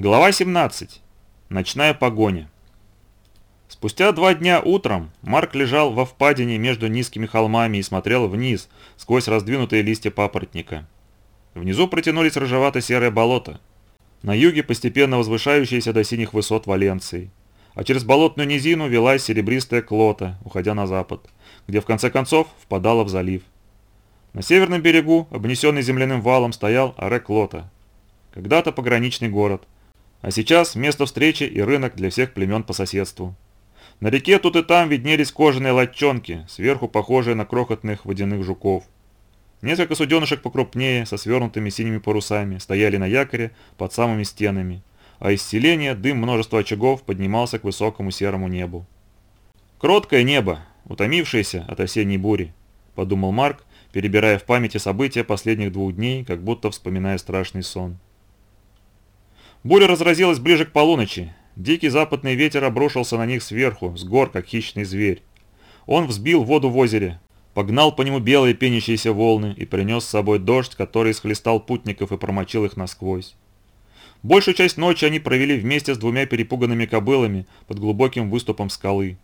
Глава 17. Ночная погоня. Спустя два дня утром Марк лежал во впадине между низкими холмами и смотрел вниз, сквозь раздвинутые листья папоротника. Внизу протянулись рыжевато-серое болото, на юге постепенно возвышающееся до синих высот Валенции, а через болотную низину велась серебристая клота, уходя на запад, где в конце концов впадала в залив. На северном берегу, обнесенный земляным валом, стоял Ареклота, когда-то пограничный город – а сейчас место встречи и рынок для всех племен по соседству. На реке тут и там виднелись кожаные лодчонки, сверху похожие на крохотных водяных жуков. Несколько суденышек покрупнее, со свернутыми синими парусами, стояли на якоре под самыми стенами, а из селения дым множества очагов поднимался к высокому серому небу. «Кроткое небо, утомившееся от осенней бури», – подумал Марк, перебирая в памяти события последних двух дней, как будто вспоминая страшный сон. Буря разразилась ближе к полуночи. Дикий западный ветер обрушился на них сверху, с гор, как хищный зверь. Он взбил воду в озере, погнал по нему белые пенящиеся волны и принес с собой дождь, который схлестал путников и промочил их насквозь. Большую часть ночи они провели вместе с двумя перепуганными кобылами под глубоким выступом скалы.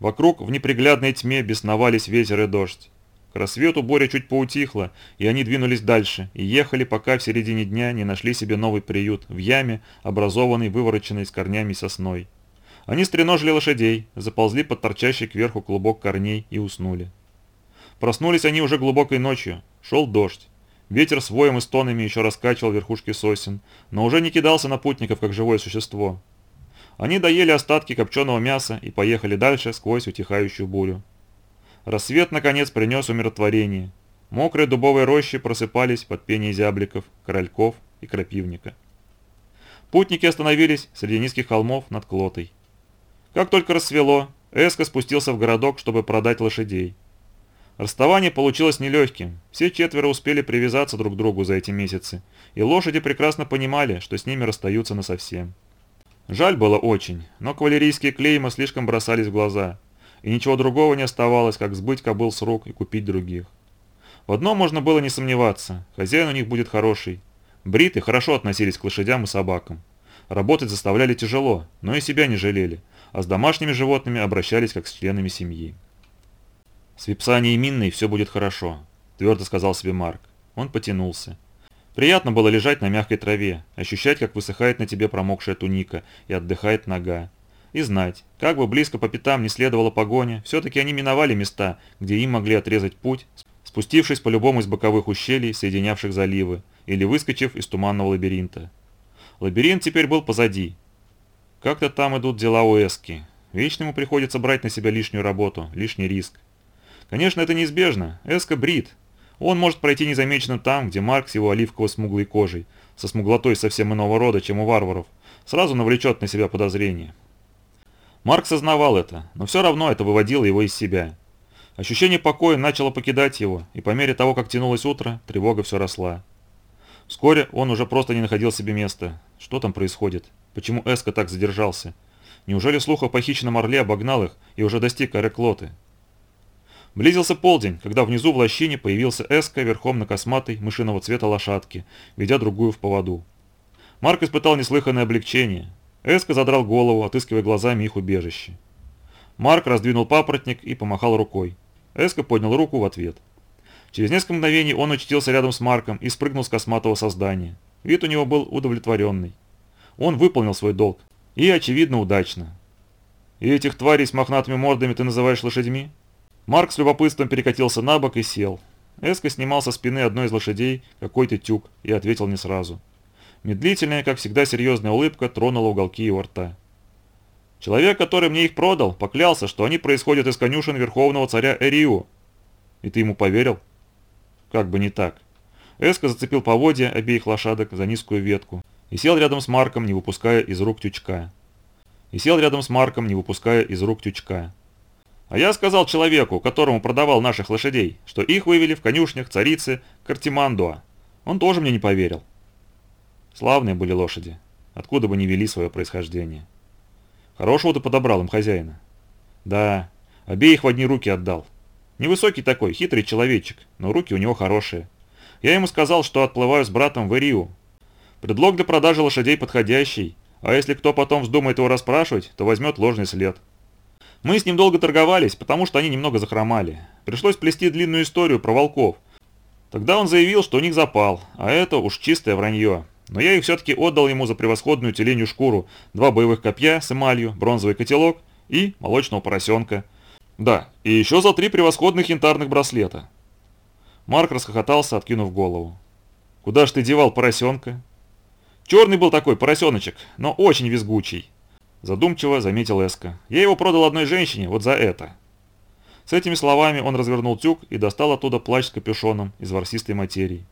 Вокруг в неприглядной тьме бесновались ветер и дождь. К рассвету буря чуть поутихла, и они двинулись дальше, и ехали, пока в середине дня не нашли себе новый приют в яме, образованной вывороченной с корнями сосной. Они стреножили лошадей, заползли под торчащий кверху клубок корней и уснули. Проснулись они уже глубокой ночью, шел дождь. Ветер с воем и стонами еще раскачивал верхушки сосен, но уже не кидался на путников, как живое существо. Они доели остатки копченого мяса и поехали дальше сквозь утихающую бурю. Рассвет, наконец, принес умиротворение. Мокрые дубовые рощи просыпались под пение зябликов, корольков и крапивника. Путники остановились среди низких холмов над Клотой. Как только рассвело, Эско спустился в городок, чтобы продать лошадей. Расставание получилось нелегким. Все четверо успели привязаться друг к другу за эти месяцы, и лошади прекрасно понимали, что с ними расстаются насовсем. Жаль было очень, но кавалерийские клейма слишком бросались в глаза – и ничего другого не оставалось, как сбыть кобыл с рук и купить других. В одном можно было не сомневаться, хозяин у них будет хороший. Бриты хорошо относились к лошадям и собакам. Работать заставляли тяжело, но и себя не жалели, а с домашними животными обращались как с членами семьи. «С и Минной все будет хорошо», – твердо сказал себе Марк. Он потянулся. Приятно было лежать на мягкой траве, ощущать, как высыхает на тебе промокшая туника и отдыхает нога, и знать, как бы близко по пятам не следовала погоня, все-таки они миновали места, где им могли отрезать путь, спустившись по любому из боковых ущелий, соединявших заливы, или выскочив из туманного лабиринта. Лабиринт теперь был позади. Как-то там идут дела у Эски. Вечно ему приходится брать на себя лишнюю работу, лишний риск. Конечно, это неизбежно. Эска брит. Он может пройти незамеченным там, где Марк с его оливково-смуглой кожей, со смуглотой совсем иного рода, чем у варваров, сразу навлечет на себя подозрение. Марк сознавал это, но все равно это выводило его из себя. Ощущение покоя начало покидать его, и по мере того, как тянулось утро, тревога все росла. Вскоре он уже просто не находил себе места. Что там происходит? Почему Эска так задержался? Неужели слух о похищенном орле обогнал их и уже достиг Ареклоты? Близился полдень, когда внизу в лощине появился Эска верхом на косматой мышиного цвета лошадки, ведя другую в поводу. Марк испытал неслыханное облегчение. Эска задрал голову, отыскивая глазами их убежище. Марк раздвинул папоротник и помахал рукой. Эска поднял руку в ответ. Через несколько мгновений он очутился рядом с Марком и спрыгнул с косматого создания. Вид у него был удовлетворенный. Он выполнил свой долг. И, очевидно, удачно. «И этих тварей с мохнатыми мордами ты называешь лошадьми?» Марк с любопытством перекатился на бок и сел. Эска снимал со спины одной из лошадей какой-то тюк и ответил не сразу. Медлительная, как всегда, серьезная улыбка тронула уголки его рта. Человек, который мне их продал, поклялся, что они происходят из конюшен верховного царя Эриу. И ты ему поверил? Как бы не так. Эска зацепил поводья обеих лошадок за низкую ветку и сел рядом с Марком, не выпуская из рук тючка. И сел рядом с Марком, не выпуская из рук тючка. А я сказал человеку, которому продавал наших лошадей, что их вывели в конюшнях царицы Картимандуа. Он тоже мне не поверил. Славные были лошади, откуда бы ни вели свое происхождение. Хорошего ты подобрал им хозяина. Да, обеих в одни руки отдал. Невысокий такой, хитрый человечек, но руки у него хорошие. Я ему сказал, что отплываю с братом в Ириу. Предлог для продажи лошадей подходящий, а если кто потом вздумает его расспрашивать, то возьмет ложный след. Мы с ним долго торговались, потому что они немного захромали. Пришлось плести длинную историю про волков. Тогда он заявил, что у них запал, а это уж чистое вранье. Но я их все-таки отдал ему за превосходную теленью шкуру, два боевых копья с эмалью, бронзовый котелок и молочного поросенка. Да, и еще за три превосходных янтарных браслета. Марк расхохотался, откинув голову. «Куда ж ты девал поросенка?» «Черный был такой поросеночек, но очень визгучий», задумчиво заметил Эска. «Я его продал одной женщине вот за это». С этими словами он развернул тюк и достал оттуда плащ с капюшоном из ворсистой материи.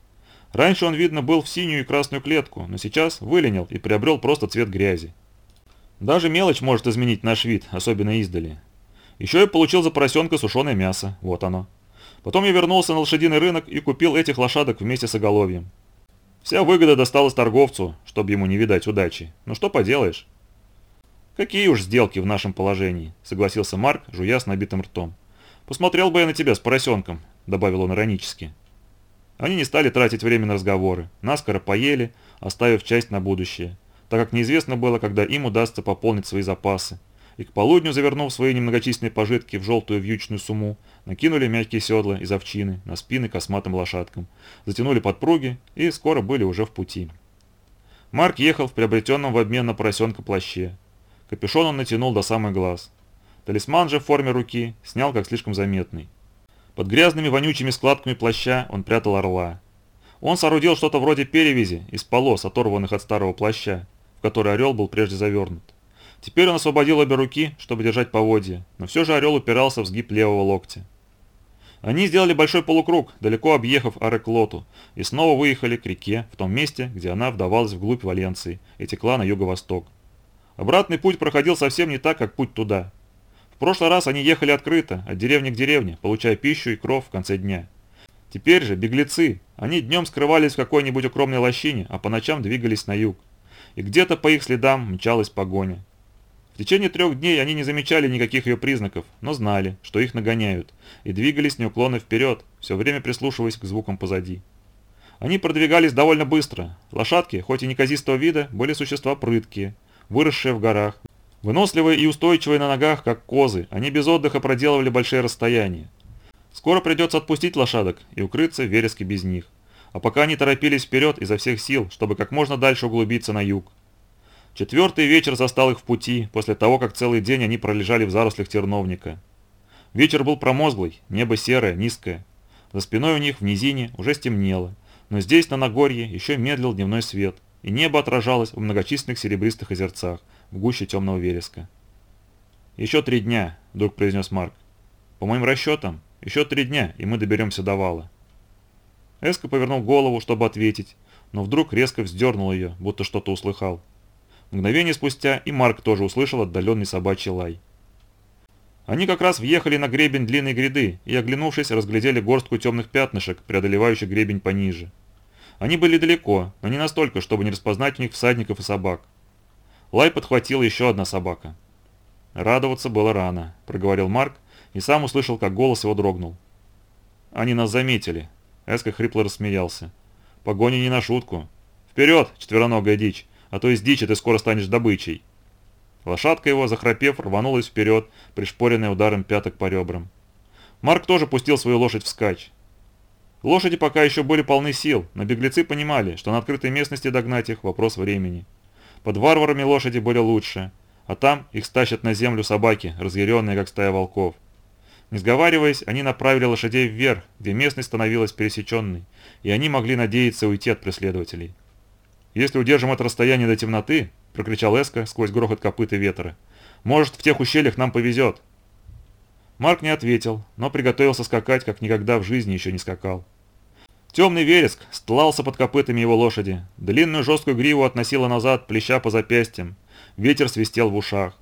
Раньше он, видно, был в синюю и красную клетку, но сейчас выленил и приобрел просто цвет грязи. Даже мелочь может изменить наш вид, особенно издали. Еще я получил за поросенка сушеное мясо, вот оно. Потом я вернулся на лошадиный рынок и купил этих лошадок вместе с оголовьем. Вся выгода досталась торговцу, чтобы ему не видать удачи. Ну что поделаешь? Какие уж сделки в нашем положении, согласился Марк, жуя с набитым ртом. Посмотрел бы я на тебя с поросенком, добавил он иронически. Они не стали тратить время на разговоры, наскоро поели, оставив часть на будущее, так как неизвестно было, когда им удастся пополнить свои запасы. И к полудню, завернув свои немногочисленные пожитки в желтую вьючную сумму, накинули мягкие седла из овчины на спины косматым лошадкам, затянули подпруги и скоро были уже в пути. Марк ехал в приобретенном в обмен на поросенка плаще. Капюшон он натянул до самых глаз. Талисман же в форме руки снял как слишком заметный. Под грязными вонючими складками плаща он прятал орла. Он соорудил что-то вроде перевязи из полос, оторванных от старого плаща, в который орел был прежде завернут. Теперь он освободил обе руки, чтобы держать поводья, но все же орел упирался в сгиб левого локтя. Они сделали большой полукруг, далеко объехав Ареклоту, и снова выехали к реке, в том месте, где она вдавалась вглубь Валенции и текла на юго-восток. Обратный путь проходил совсем не так, как путь туда прошлый раз они ехали открыто, от деревни к деревне, получая пищу и кров в конце дня. Теперь же беглецы, они днем скрывались в какой-нибудь укромной лощине, а по ночам двигались на юг. И где-то по их следам мчалась погоня. В течение трех дней они не замечали никаких ее признаков, но знали, что их нагоняют, и двигались неуклонно вперед, все время прислушиваясь к звукам позади. Они продвигались довольно быстро. Лошадки, хоть и неказистого вида, были существа прыткие, выросшие в горах, Выносливые и устойчивые на ногах, как козы, они без отдыха проделывали большие расстояния. Скоро придется отпустить лошадок и укрыться в вереске без них. А пока они торопились вперед изо всех сил, чтобы как можно дальше углубиться на юг. Четвертый вечер застал их в пути, после того, как целый день они пролежали в зарослях терновника. Вечер был промозглый, небо серое, низкое. За спиной у них в низине уже стемнело, но здесь, на Нагорье, еще медлил дневной свет, и небо отражалось в многочисленных серебристых озерцах, в гуще темного вереска. «Еще три дня», – вдруг произнес Марк. «По моим расчетам, еще три дня, и мы доберемся до вала». Эско повернул голову, чтобы ответить, но вдруг резко вздернул ее, будто что-то услыхал. Мгновение спустя и Марк тоже услышал отдаленный собачий лай. Они как раз въехали на гребень длинной гряды и, оглянувшись, разглядели горстку темных пятнышек, преодолевающих гребень пониже. Они были далеко, но не настолько, чтобы не распознать в них всадников и собак. Лай подхватила еще одна собака. «Радоваться было рано», – проговорил Марк и сам услышал, как голос его дрогнул. «Они нас заметили», – Эска хрипло рассмеялся. «Погони не на шутку. Вперед, четвероногая дичь, а то из дичи ты скоро станешь добычей». Лошадка его, захрапев, рванулась вперед, пришпоренная ударом пяток по ребрам. Марк тоже пустил свою лошадь вскачь. Лошади пока еще были полны сил, но беглецы понимали, что на открытой местности догнать их – вопрос времени. Под варварами лошади были лучше, а там их стащат на землю собаки, разъяренные, как стая волков. Не сговариваясь, они направили лошадей вверх, где местность становилась пересеченной, и они могли надеяться уйти от преследователей. «Если удержим это расстояние до темноты», – прокричал Эска сквозь грохот копыт и ветра, – «может, в тех ущельях нам повезет». Марк не ответил, но приготовился скакать, как никогда в жизни еще не скакал. Темный вереск стлался под копытами его лошади. Длинную жесткую гриву относило назад, плеща по запястьям. Ветер свистел в ушах.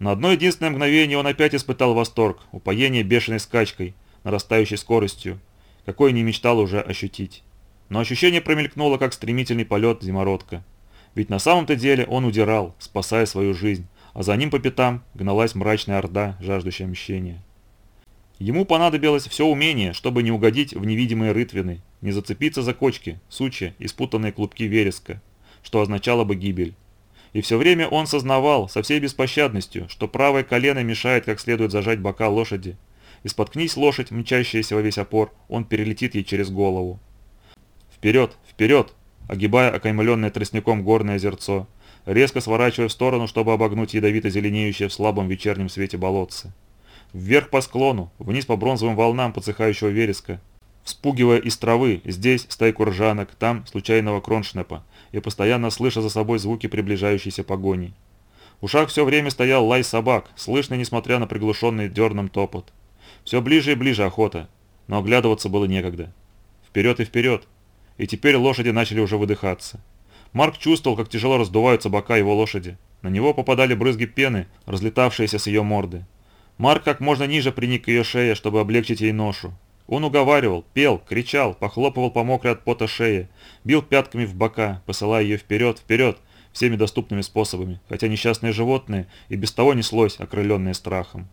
На одно единственное мгновение он опять испытал восторг, упоение бешеной скачкой, нарастающей скоростью, какой не мечтал уже ощутить. Но ощущение промелькнуло, как стремительный полет зимородка. Ведь на самом-то деле он удирал, спасая свою жизнь, а за ним по пятам гналась мрачная орда, жаждущая мщения. Ему понадобилось все умение, чтобы не угодить в невидимые рытвины, не зацепиться за кочки, сучья и спутанные клубки вереска, что означало бы гибель. И все время он сознавал со всей беспощадностью, что правое колено мешает как следует зажать бока лошади. И споткнись лошадь, мчащаяся во весь опор, он перелетит ей через голову. Вперед, вперед, огибая окаймленное тростником горное озерцо, резко сворачивая в сторону, чтобы обогнуть ядовито зеленеющее в слабом вечернем свете болотце. Вверх по склону, вниз по бронзовым волнам подсыхающего вереска, вспугивая из травы, здесь стайку ржанок, там случайного кроншнепа, и постоянно слыша за собой звуки приближающейся погони. В ушах все время стоял лай собак, слышный, несмотря на приглушенный дерном топот. Все ближе и ближе охота, но оглядываться было некогда. Вперед и вперед. И теперь лошади начали уже выдыхаться. Марк чувствовал, как тяжело раздуваются бока его лошади. На него попадали брызги пены, разлетавшиеся с ее морды. Марк как можно ниже приник к ее шее, чтобы облегчить ей ношу. Он уговаривал, пел, кричал, похлопывал по мокрой от пота шее, бил пятками в бока, посылая ее вперед, вперед, всеми доступными способами, хотя несчастное животное и без того неслось, окрыленное страхом.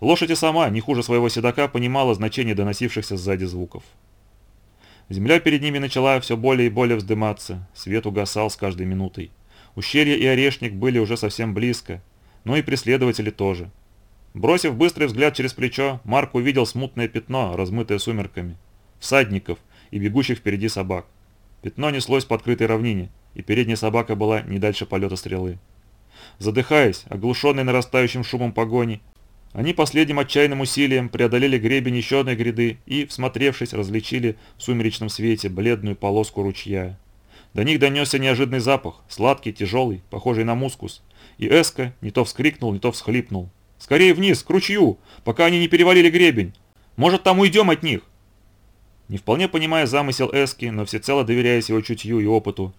Лошадь и сама, не хуже своего седока, понимала значение доносившихся сзади звуков. Земля перед ними начала все более и более вздыматься, свет угасал с каждой минутой. Ущелье и Орешник были уже совсем близко, но и преследователи тоже. Бросив быстрый взгляд через плечо, Марк увидел смутное пятно, размытое сумерками, всадников и бегущих впереди собак. Пятно неслось по открытой равнине, и передняя собака была не дальше полета стрелы. Задыхаясь, оглушенный нарастающим шумом погони, они последним отчаянным усилием преодолели гребень еще одной гряды и, всмотревшись, различили в сумеречном свете бледную полоску ручья. До них донесся неожиданный запах, сладкий, тяжелый, похожий на мускус, и Эска не то вскрикнул, не то всхлипнул. Скорее вниз, к ручью, пока они не перевалили гребень. Может, там уйдем от них?» Не вполне понимая замысел Эски, но всецело доверяясь его чутью и опыту,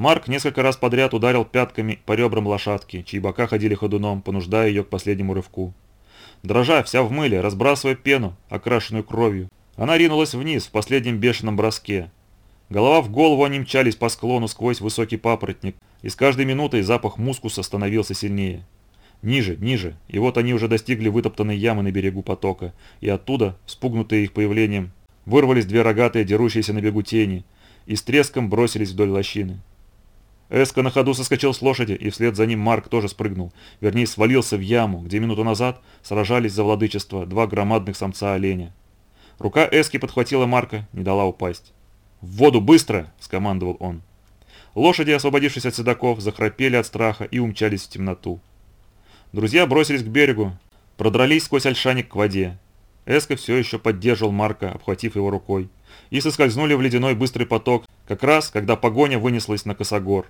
Марк несколько раз подряд ударил пятками по ребрам лошадки, чьи бока ходили ходуном, понуждая ее к последнему рывку. Дрожа, вся в мыле, разбрасывая пену, окрашенную кровью, она ринулась вниз в последнем бешеном броске. Голова в голову они мчались по склону сквозь высокий папоротник, и с каждой минутой запах мускуса становился сильнее. Ниже, ниже, и вот они уже достигли вытоптанной ямы на берегу потока, и оттуда, спугнутые их появлением, вырвались две рогатые, дерущиеся на бегу тени, и с треском бросились вдоль лощины. Эска на ходу соскочил с лошади, и вслед за ним Марк тоже спрыгнул, вернее свалился в яму, где минуту назад сражались за владычество два громадных самца оленя. Рука Эски подхватила Марка, не дала упасть. «В воду, быстро!» – скомандовал он. Лошади, освободившись от седаков, захрапели от страха и умчались в темноту. Друзья бросились к берегу, продрались сквозь ольшаник к воде. Эска все еще поддерживал Марка, обхватив его рукой, и соскользнули в ледяной быстрый поток, как раз, когда погоня вынеслась на косогор.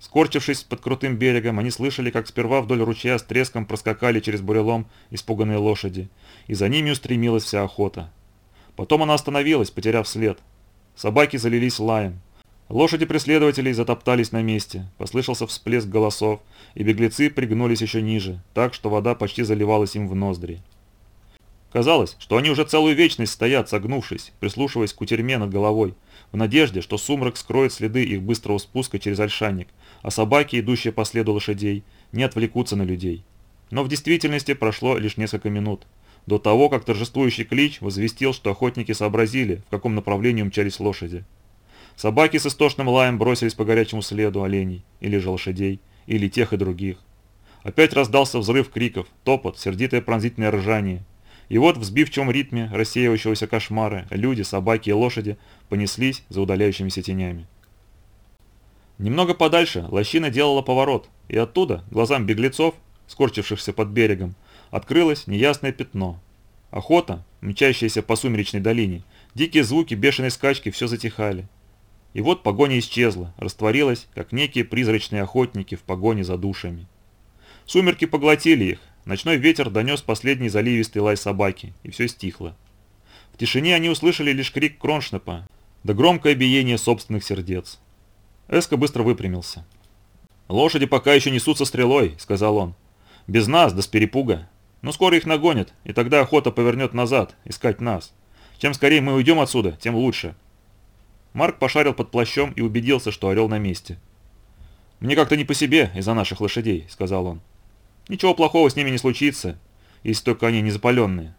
Скорчившись под крутым берегом, они слышали, как сперва вдоль ручья с треском проскакали через бурелом испуганные лошади, и за ними устремилась вся охота. Потом она остановилась, потеряв след. Собаки залились лаем. Лошади преследователей затоптались на месте, послышался всплеск голосов, и беглецы пригнулись еще ниже, так что вода почти заливалась им в ноздри. Казалось, что они уже целую вечность стоят, согнувшись, прислушиваясь к кутерьме над головой, в надежде, что сумрак скроет следы их быстрого спуска через ольшаник, а собаки, идущие по следу лошадей, не отвлекутся на людей. Но в действительности прошло лишь несколько минут, до того, как торжествующий клич возвестил, что охотники сообразили, в каком направлении умчались лошади. Собаки с истошным лаем бросились по горячему следу оленей, или же лошадей, или тех и других. Опять раздался взрыв криков, топот, сердитое пронзительное ржание. И вот в сбивчивом ритме рассеивающегося кошмара люди, собаки и лошади понеслись за удаляющимися тенями. Немного подальше лощина делала поворот, и оттуда, глазам беглецов, скорчившихся под берегом, открылось неясное пятно. Охота, мчащаяся по сумеречной долине, дикие звуки бешеной скачки все затихали. И вот погоня исчезла, растворилась, как некие призрачные охотники в погоне за душами. Сумерки поглотили их, ночной ветер донес последний заливистый лай собаки, и все стихло. В тишине они услышали лишь крик Кроншнепа, да громкое биение собственных сердец. Эска быстро выпрямился. «Лошади пока еще несутся стрелой», — сказал он. «Без нас, да с перепуга. Но скоро их нагонят, и тогда охота повернет назад, искать нас. Чем скорее мы уйдем отсюда, тем лучше». Марк пошарил под плащом и убедился, что орел на месте. «Мне как-то не по себе из-за наших лошадей», — сказал он. «Ничего плохого с ними не случится, если только они не запаленные.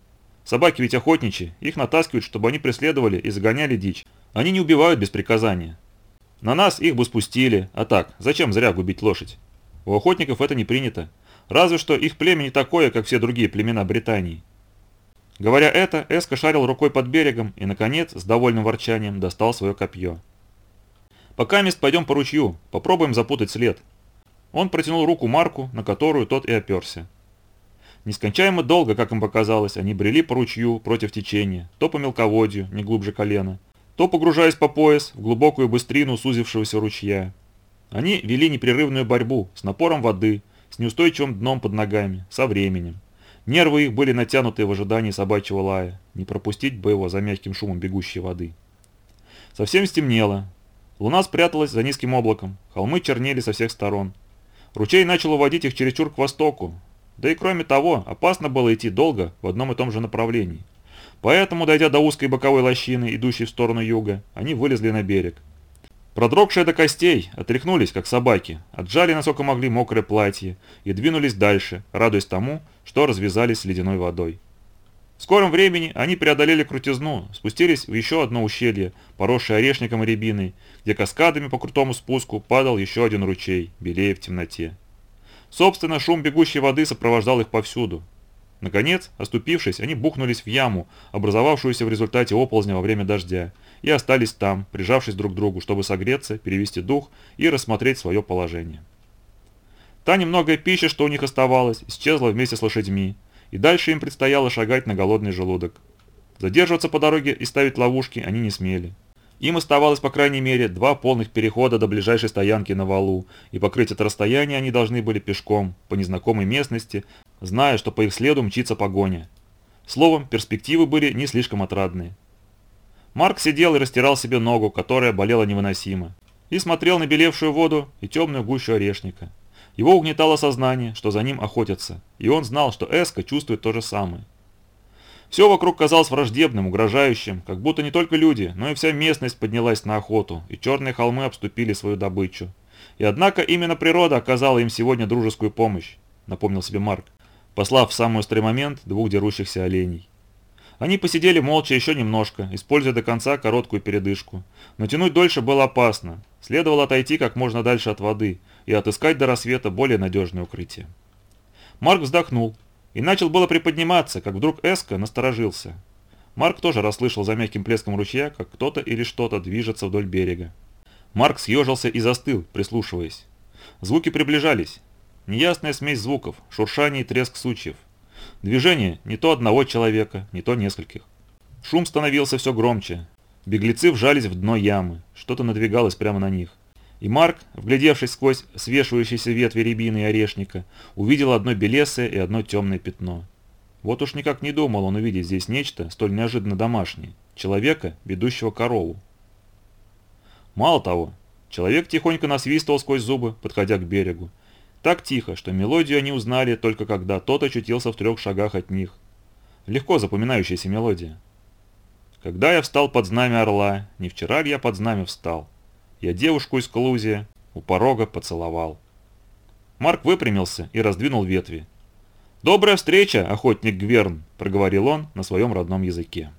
Собаки ведь охотничьи, их натаскивают, чтобы они преследовали и загоняли дичь. Они не убивают без приказания. На нас их бы спустили, а так, зачем зря губить лошадь? У охотников это не принято. Разве что их племя не такое, как все другие племена Британии. Говоря это, Эска шарил рукой под берегом и, наконец, с довольным ворчанием достал свое копье. «Пока мест пойдем по ручью, попробуем запутать след». Он протянул руку Марку, на которую тот и оперся. Нескончаемо долго, как им показалось, они брели по ручью против течения, то по мелководью, не глубже колена, то погружаясь по пояс в глубокую быстрину сузившегося ручья. Они вели непрерывную борьбу с напором воды, с неустойчивым дном под ногами, со временем. Нервы их были натянуты в ожидании собачьего лая, не пропустить бы его за мягким шумом бегущей воды. Совсем стемнело. Луна спряталась за низким облаком, холмы чернели со всех сторон. Ручей начал уводить их чересчур к востоку, да и кроме того, опасно было идти долго в одном и том же направлении. Поэтому, дойдя до узкой боковой лощины, идущей в сторону юга, они вылезли на берег. Продрогшие до костей, отряхнулись, как собаки, отжали, насколько могли, мокрое платье и двинулись дальше, радуясь тому, что развязались с ледяной водой. В скором времени они преодолели крутизну, спустились в еще одно ущелье, поросшее орешником и рябиной, где каскадами по крутому спуску падал еще один ручей, белее в темноте. Собственно, шум бегущей воды сопровождал их повсюду. Наконец, оступившись, они бухнулись в яму, образовавшуюся в результате оползня во время дождя, и остались там, прижавшись друг к другу, чтобы согреться, перевести дух и рассмотреть свое положение. Та немногое пища, что у них оставалось, исчезла вместе с лошадьми, и дальше им предстояло шагать на голодный желудок. Задерживаться по дороге и ставить ловушки они не смели. Им оставалось по крайней мере два полных перехода до ближайшей стоянки на валу, и покрыть это расстояние они должны были пешком, по незнакомой местности, зная, что по их следу мчится погоня. Словом, перспективы были не слишком отрадные. Марк сидел и растирал себе ногу, которая болела невыносимо, и смотрел на белевшую воду и темную гущу орешника. Его угнетало сознание, что за ним охотятся, и он знал, что Эска чувствует то же самое. Все вокруг казалось враждебным, угрожающим, как будто не только люди, но и вся местность поднялась на охоту, и черные холмы обступили свою добычу. И однако именно природа оказала им сегодня дружескую помощь, напомнил себе Марк, послав в самый острый момент двух дерущихся оленей. Они посидели молча еще немножко, используя до конца короткую передышку. Но тянуть дольше было опасно. Следовало отойти как можно дальше от воды и отыскать до рассвета более надежное укрытие. Марк вздохнул, и начал было приподниматься, как вдруг Эска насторожился. Марк тоже расслышал за мягким плеском ручья, как кто-то или что-то движется вдоль берега. Марк съежился и застыл, прислушиваясь. Звуки приближались. Неясная смесь звуков, шуршание и треск сучьев. Движение не то одного человека, не то нескольких. Шум становился все громче. Беглецы вжались в дно ямы. Что-то надвигалось прямо на них. И Марк, вглядевшись сквозь свешивающиеся ветви рябины и орешника, увидел одно белесое и одно темное пятно. Вот уж никак не думал он увидеть здесь нечто столь неожиданно домашнее, человека, ведущего корову. Мало того, человек тихонько насвистывал сквозь зубы, подходя к берегу. Так тихо, что мелодию они узнали только когда тот очутился в трех шагах от них. Легко запоминающаяся мелодия. Когда я встал под знамя орла, не вчера ли я под знамя встал? Я девушку из Клузия у порога поцеловал. Марк выпрямился и раздвинул ветви. «Добрая встреча, охотник Гверн», – проговорил он на своем родном языке.